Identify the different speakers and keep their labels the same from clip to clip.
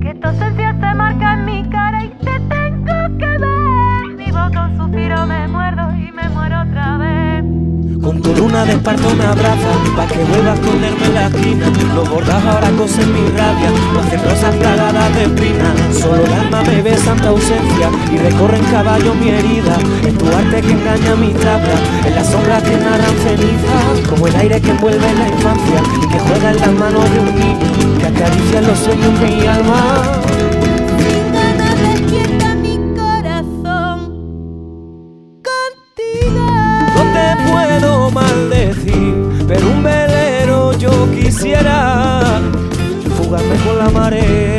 Speaker 1: que tu ausencia se marca en mi cara y te tengo que ver. Vivo con suspiro, me muerdo y me muero otra vez.
Speaker 2: Con tu luna de esparto me abraza, pa' que vuelva a esconderme en la esquina. Los bordados ahora cosen mi rabia, no hacen plagadas de espinas. Solo el alma me ve santa ausencia y recorren caballo mi herida. Es tu arte que engaña mi tabla, en las sombras que nadan cenizas, como el aire que envuelve la infancia y que juega en las manos de un acaricia los sueños mi alma
Speaker 3: Sin despierta mi corazón contigo.
Speaker 2: No te puedo maldecir, pero un velero yo quisiera fugarme con la marea.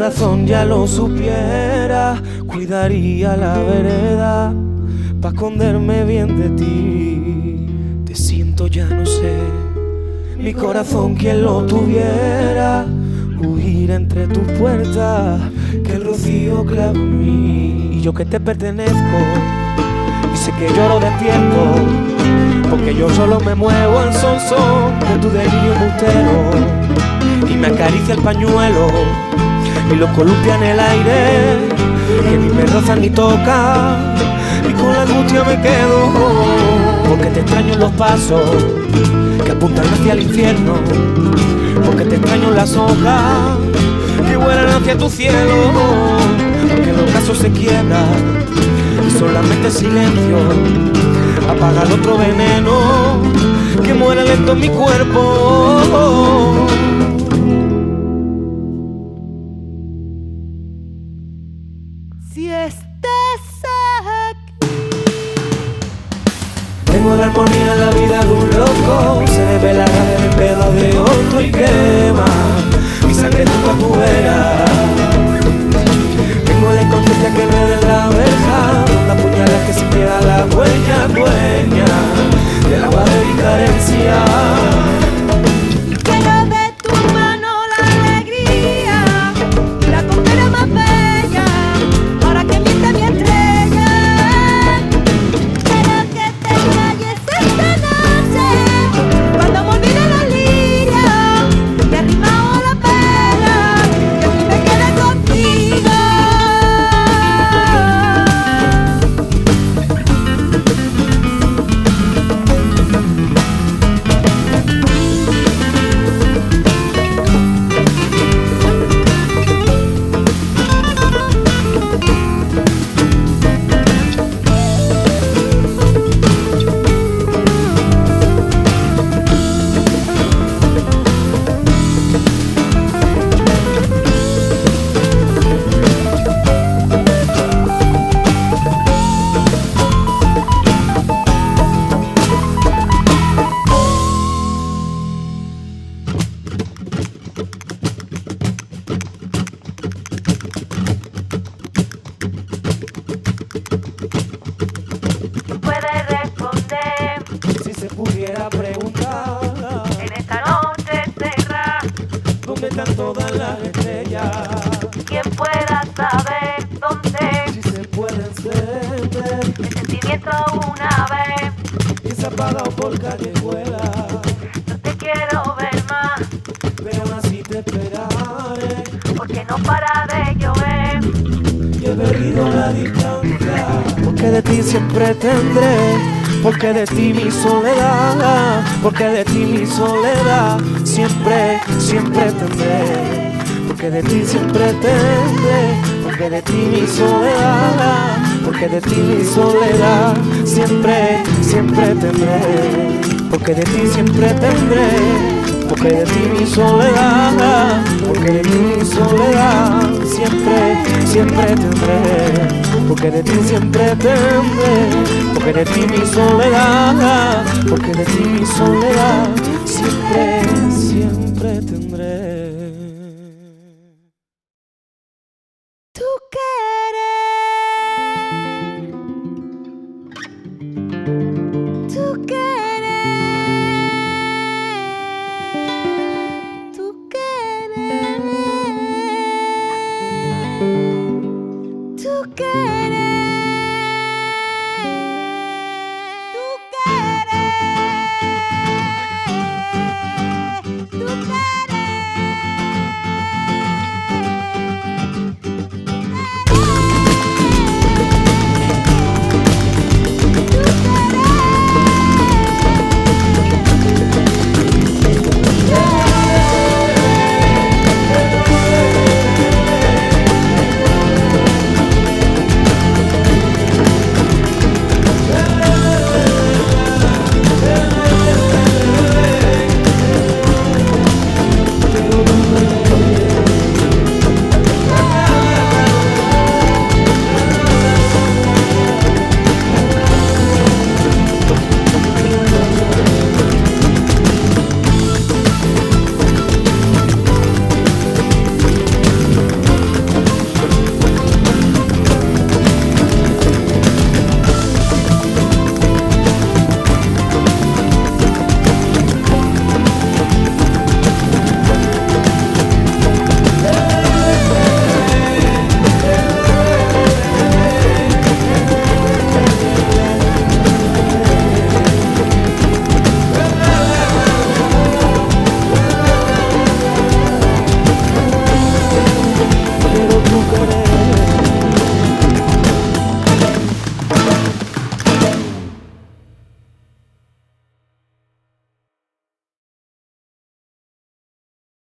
Speaker 2: Corazón ya lo supiera, cuidaría la vereda para esconderme bien de ti. Te siento, ya no sé. Mi corazón, quien lo tuviera, huir entre tus puertas, que el rocío clave en mí. Y yo que te pertenezco, y sé que lloro despierto, porque yo solo me muevo al son son de tu delirio. Y me acaricia el pañuelo, y lo columpia en el aire, que ni me roza ni toca, y con la angustia me quedo, porque te extraño los pasos que apuntan hacia el infierno, porque te extraño las hojas que vuelan hacia tu cielo, porque los casos se quiebran y solamente silencio apaga el otro veneno que muere lento en mi cuerpo. Por callejuela
Speaker 1: te quiero ver más.
Speaker 2: Pero aún así te esperaré.
Speaker 1: Porque no para de llover.
Speaker 2: Y he perdido la distancia. Porque de ti siempre tendré. Porque de ti mi soledad. Porque de ti mi soledad Siempre, siempre tendré. Porque de ti siempre tendré. Porque de ti mi soledad, porque de ti mi soledad, siempre, siempre tendré, porque de ti siempre tendré, porque de ti mi soledad, porque de ti mi soledad, siempre, siempre tendré, porque de ti siempre tendré, porque de ti mi soledad, porque de ti mi soledad, siempre, siempre tendré.